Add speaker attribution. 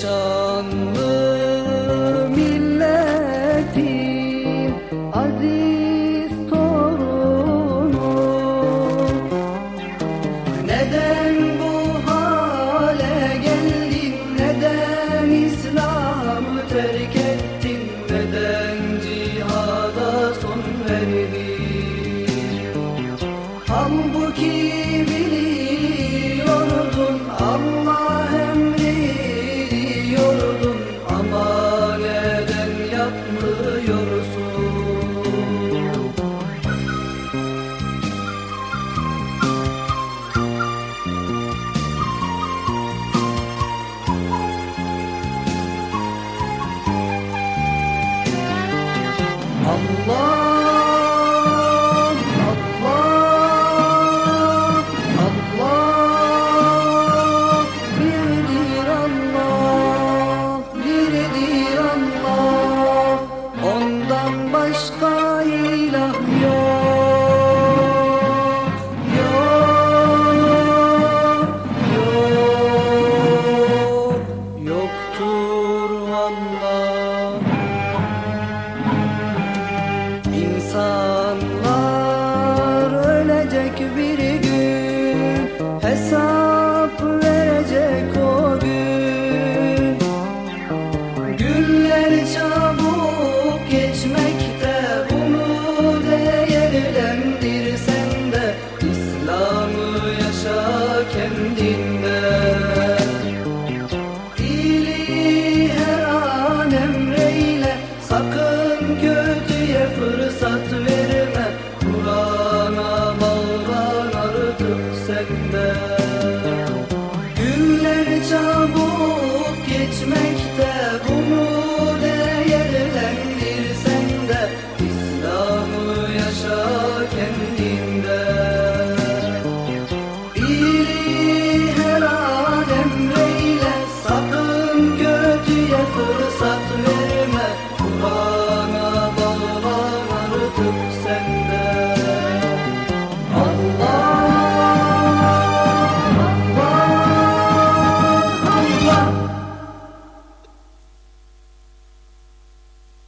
Speaker 1: so